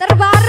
terbang.